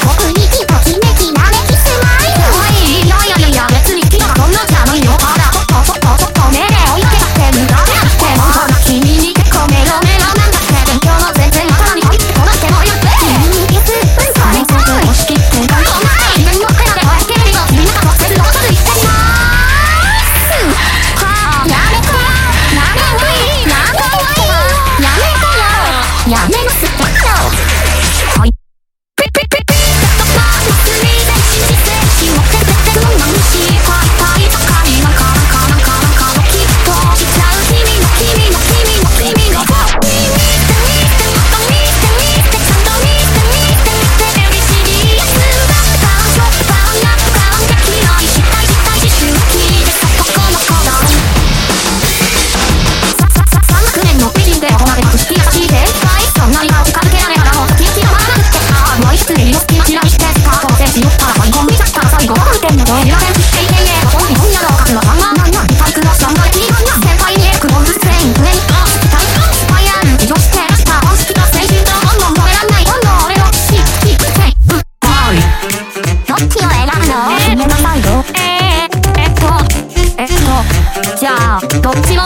ここにどっちを